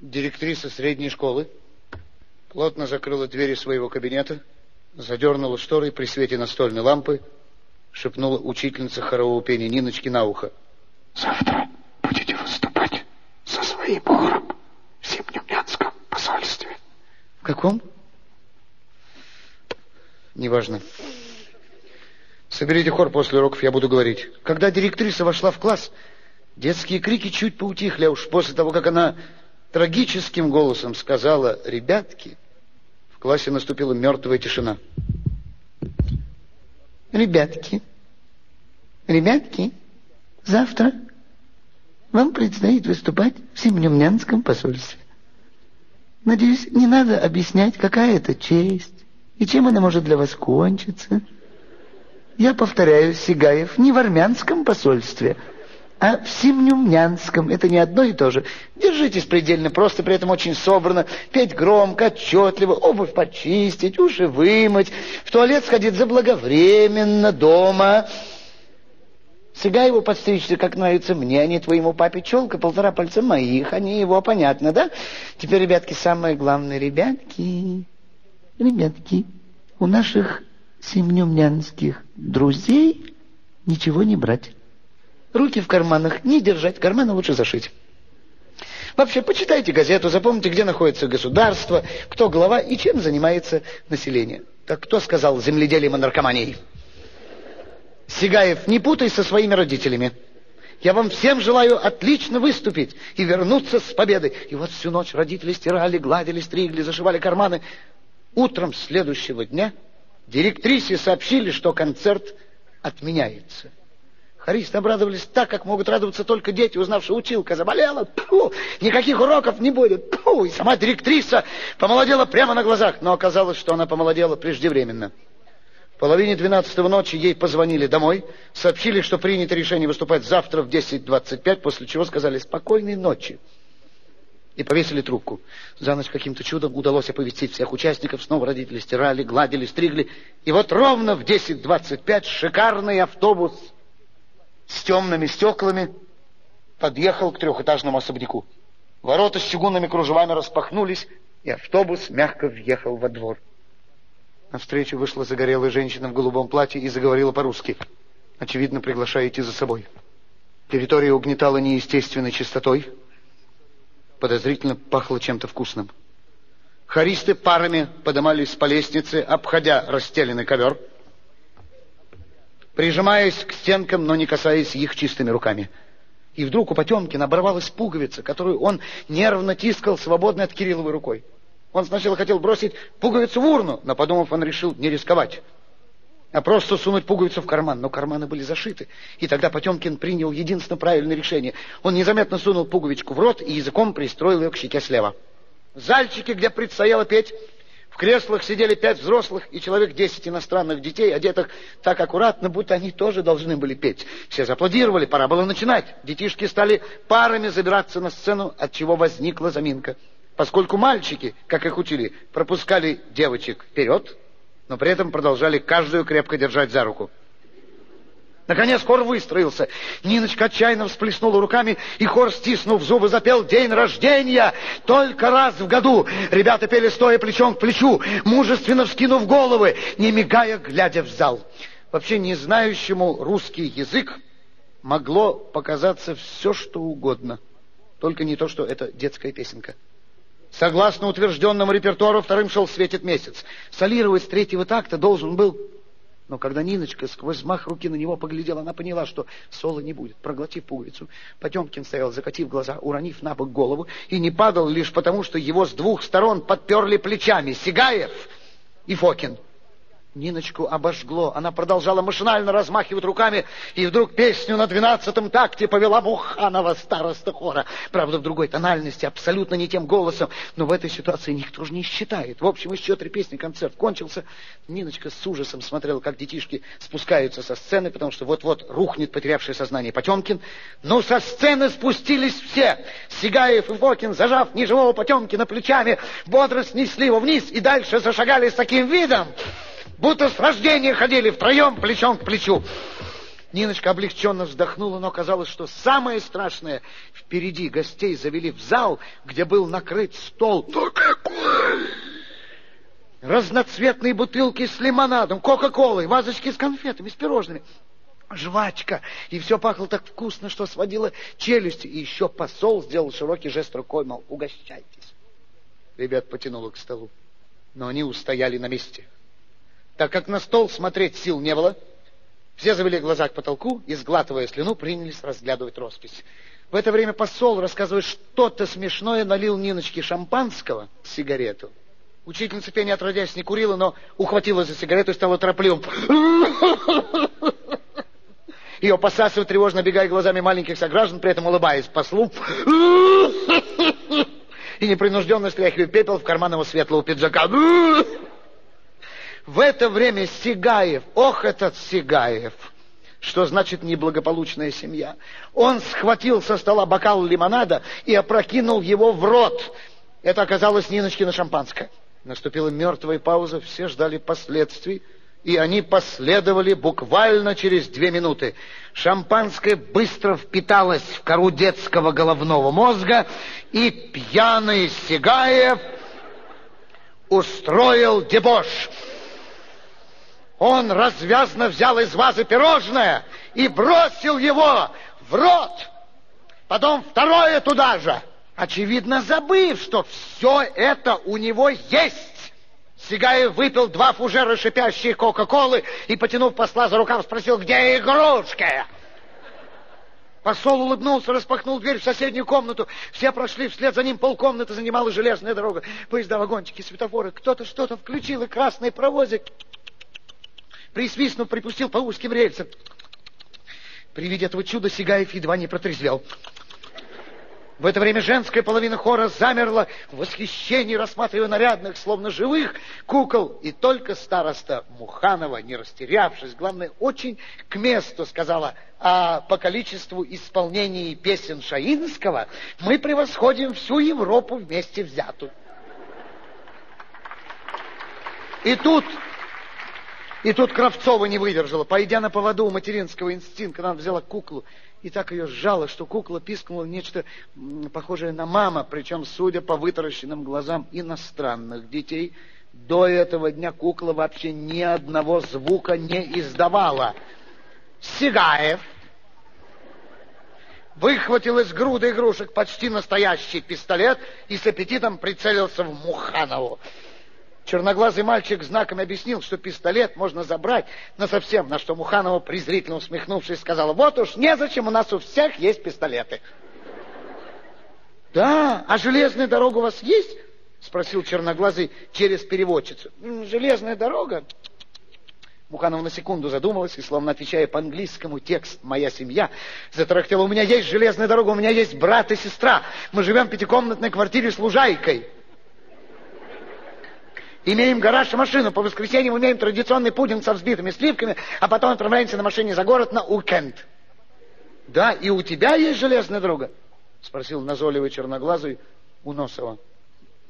Директриса средней школы плотно закрыла двери своего кабинета, задернула шторы при свете настольной лампы, шепнула учительница хорового пения Ниночки на ухо. Завтра будете выступать со своим хором в Семнемнянском посольстве. В каком? Неважно. Соберите хор после уроков, я буду говорить. Когда директриса вошла в класс, детские крики чуть поутихли, а уж после того, как она трагическим голосом сказала «Ребятки!», в классе наступила мертвая тишина. Ребятки, ребятки, завтра вам предстоит выступать в Семенемнянском посольстве. Надеюсь, не надо объяснять, какая это честь и чем она может для вас кончиться. Я повторяю, Сигаев не в армянском посольстве, а в Семнюмнянском. Это не одно и то же. Держитесь предельно просто, при этом очень собрано. Петь громко, отчетливо, обувь почистить, уши вымыть, в туалет сходить заблаговременно, дома. Сигаеву подстричься, как нравится мне, а не твоему папе челка, полтора пальца моих, они его, понятно, да? Теперь, ребятки, самое главное, ребятки, ребятки, у наших семнюмнянских друзей ничего не брать. Руки в карманах не держать, карманы лучше зашить. Вообще, почитайте газету, запомните, где находится государство, кто глава и чем занимается население. Так кто сказал земледелием и наркоманией? Сигаев, не путай со своими родителями. Я вам всем желаю отлично выступить и вернуться с победой. И вот всю ночь родители стирали, гладили, стригли, зашивали карманы. Утром следующего дня директрисе сообщили, что концерт отменяется. Хористы обрадовались так, как могут радоваться только дети, узнавшие училка заболела. Пу, никаких уроков не будет. Пу, и сама директриса помолодела прямо на глазах. Но оказалось, что она помолодела преждевременно. В половине двенадцатого ночи ей позвонили домой, сообщили, что принято решение выступать завтра в 10.25, после чего сказали «спокойной ночи» и повесили трубку. За ночь каким-то чудом удалось оповестить всех участников. Снова родители стирали, гладили, стригли. И вот ровно в 10.25 шикарный автобус с темными стеклами подъехал к трехэтажному особняку. Ворота с чугунными кружевами распахнулись, и автобус мягко въехал во двор. Навстречу вышла загорелая женщина в голубом платье и заговорила по-русски, очевидно, приглашая идти за собой. Территория угнетала неестественной чистотой, подозрительно пахло чем-то вкусным. Хористы парами подымались по лестнице, обходя расстеленный ковер, прижимаясь к стенкам, но не касаясь их чистыми руками. И вдруг у Потемкина оборвалась пуговица, которую он нервно тискал свободной от Кирилловой рукой. Он сначала хотел бросить пуговицу в урну, но, подумав, он решил не рисковать, а просто сунуть пуговицу в карман. Но карманы были зашиты. И тогда Потемкин принял единственно правильное решение. Он незаметно сунул пуговичку в рот и языком пристроил ее к щеке слева. В зальчике, где предстояло петь, в креслах сидели пять взрослых и человек десять иностранных детей, одетых так аккуратно, будто они тоже должны были петь. Все зааплодировали, пора было начинать. Детишки стали парами забираться на сцену, от чего возникла заминка поскольку мальчики, как их учили, пропускали девочек вперед, но при этом продолжали каждую крепко держать за руку. Наконец хор выстроился. Ниночка отчаянно всплеснула руками, и хор, стиснув зубы, запел «День рождения!» Только раз в году ребята пели стоя плечом к плечу, мужественно вскинув головы, не мигая, глядя в зал. Вообще не знающему русский язык могло показаться все, что угодно. Только не то, что это детская песенка. Согласно утвержденному репертуару, вторым шел «Светит месяц». Солировать с третьего такта должен был... Но когда Ниночка сквозь взмах руки на него поглядела, она поняла, что соло не будет. Проглотив пуговицу, Потемкин стоял, закатив глаза, уронив на бок голову, и не падал лишь потому, что его с двух сторон подперли плечами Сигаев и Фокин. Ниночку обожгло. Она продолжала машинально размахивать руками, и вдруг песню на двенадцатом такте повела Буханова, староста хора. Правда, в другой тональности, абсолютно не тем голосом, но в этой ситуации никто же не считает. В общем, еще три песни концерт кончился. Ниночка с ужасом смотрела, как детишки спускаются со сцены, потому что вот-вот рухнет потерявший сознание Потемкин. Но со сцены спустились все. Сигаев и Фокин, зажав неживого Потемкина плечами, бодро снесли его вниз и дальше зашагали с таким видом, будто с рождения ходили втроем плечом к плечу. Ниночка облегченно вздохнула, но казалось, что самое страшное впереди. Гостей завели в зал, где был накрыт стол. Ну какой? Разноцветные бутылки с лимонадом, кока-колой, вазочки с конфетами, с пирожными жвачка, и все пахло так вкусно, что сводило челюсти. И еще посол сделал широкий жест рукой, мол, угощайтесь. Ребят потянуло к столу, но они устояли на месте. Так как на стол смотреть сил не было, все завели глаза к потолку и, сглатывая слюну, принялись разглядывать роспись. В это время посол, рассказывая что-то смешное, налил Ниночке шампанского, сигарету. Учительница пения отродясь не курила, но ухватила за сигарету и стала торопливым. Ее посасывает, тревожно бегая глазами маленьких сограждан, при этом улыбаясь послу. И непринужденно стряхивая пепел в карман его светлого пиджака. В это время Сигаев, ох, этот Сигаев, что значит неблагополучная семья. Он схватил со стола бокал лимонада и опрокинул его в рот. Это оказалось Ниночкино шампанское. Наступила мертвая пауза, все ждали последствий и они последовали буквально через две минуты. Шампанское быстро впиталось в кору детского головного мозга, и пьяный Сигаев устроил дебош. Он развязно взял из вазы пирожное и бросил его в рот. Потом второе туда же. Очевидно, забыв, что все это у него есть. Сигаев выпил два фужера шипящей Кока-Колы и, потянув посла за рукав, спросил, где игрушки? Посол улыбнулся, распахнул дверь в соседнюю комнату. Все прошли, вслед за ним полкомнаты занимала железная дорога. Поезда, вагончики, светофоры. Кто-то что-то включил, и красный провозик, присвистнув, припустил по узким рельсам. При виде этого чуда Сигаев едва не протрезвел. В это время женская половина хора замерла в восхищении, рассматривая нарядных, словно живых кукол. И только староста Муханова, не растерявшись, главное, очень к месту сказала, а по количеству исполнений песен Шаинского мы превосходим всю Европу вместе взятую. И тут и тут Кравцова не выдержала. Пойдя на поводу у материнского инстинкта, она взяла куклу и так ее сжала, что кукла пискнула нечто похожее на мама, причем, судя по вытаращенным глазам иностранных детей, до этого дня кукла вообще ни одного звука не издавала. Сигаев выхватил из груды игрушек почти настоящий пистолет и с аппетитом прицелился в Муханову. Черноглазый мальчик знаком объяснил, что пистолет можно забрать на совсем, на что Муханова, презрительно усмехнувшись, сказала, вот уж незачем, у нас у всех есть пистолеты. Да, а железная дорога у вас есть? Спросил Черноглазый через переводчицу. Железная дорога? Муханова на секунду задумалась и, словно отвечая по-английскому текст «Моя семья», затарахтела, у меня есть железная дорога, у меня есть брат и сестра. Мы живем в пятикомнатной квартире с лужайкой. Имеем гараж и машину. По воскресеньям умеем традиционный пудинг со взбитыми сливками, а потом отправляемся на машине за город на уикенд. Да, и у тебя есть железная дорога? Спросил назойливый черноглазый у Носова.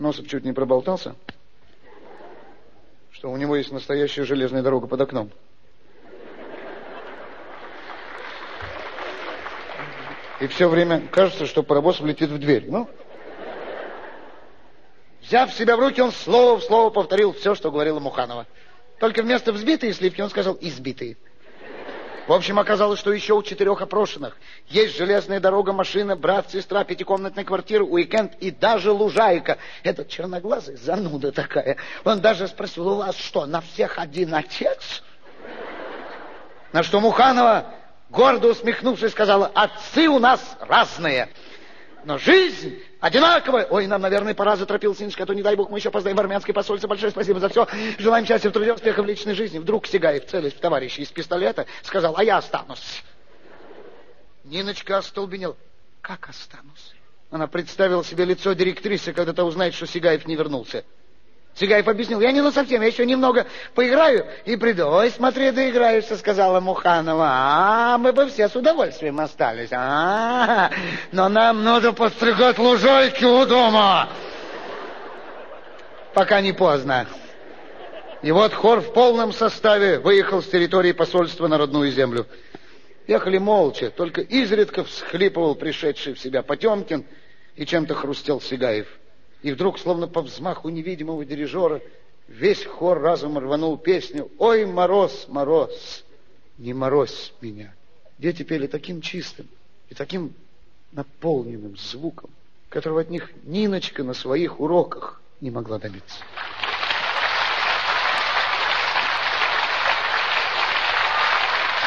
Носов чуть не проболтался, что у него есть настоящая железная дорога под окном. И все время кажется, что паровоз влетит в дверь. Ну, Взяв себя в руки, он слово в слово повторил все, что говорила Муханова. Только вместо взбитые сливки он сказал избитые. В общем, оказалось, что еще у четырех опрошенных есть железная дорога, машина, брат, сестра, пятикомнатная квартира, уикенд и даже лужайка. Этот черноглазый зануда такая. Он даже спросил, у вас что, на всех один отец? На что Муханова, гордо усмехнувшись, сказала, отцы у нас разные. Но жизнь одинаковая. Ой, нам, наверное, пора, заторопился Синочка, а то, не дай бог, мы еще опоздаем в армянское посольство. Большое спасибо за все. Желаем счастья в труде, успеха в личной жизни. Вдруг Сигаев, целясь в товарища из пистолета, сказал, а я останусь. Ниночка остолбенела. Как останусь? Она представила себе лицо директрисы, когда та узнает, что Сигаев не вернулся. Сигаев объяснил, я не на совсем, я еще немного поиграю и приду. Ой, смотри, доиграешься, сказала Муханова. А, мы бы все с удовольствием остались. А, но нам надо подстригать лужайки у дома. Пока не поздно. И вот хор в полном составе выехал с территории посольства на родную землю. Ехали молча, только изредка всхлипывал пришедший в себя Потемкин и чем-то хрустел Сигаев. И вдруг, словно по взмаху невидимого дирижера, весь хор разом рванул песню «Ой, мороз, мороз, не морозь меня». Дети пели таким чистым и таким наполненным звуком, которого от них Ниночка на своих уроках не могла добиться.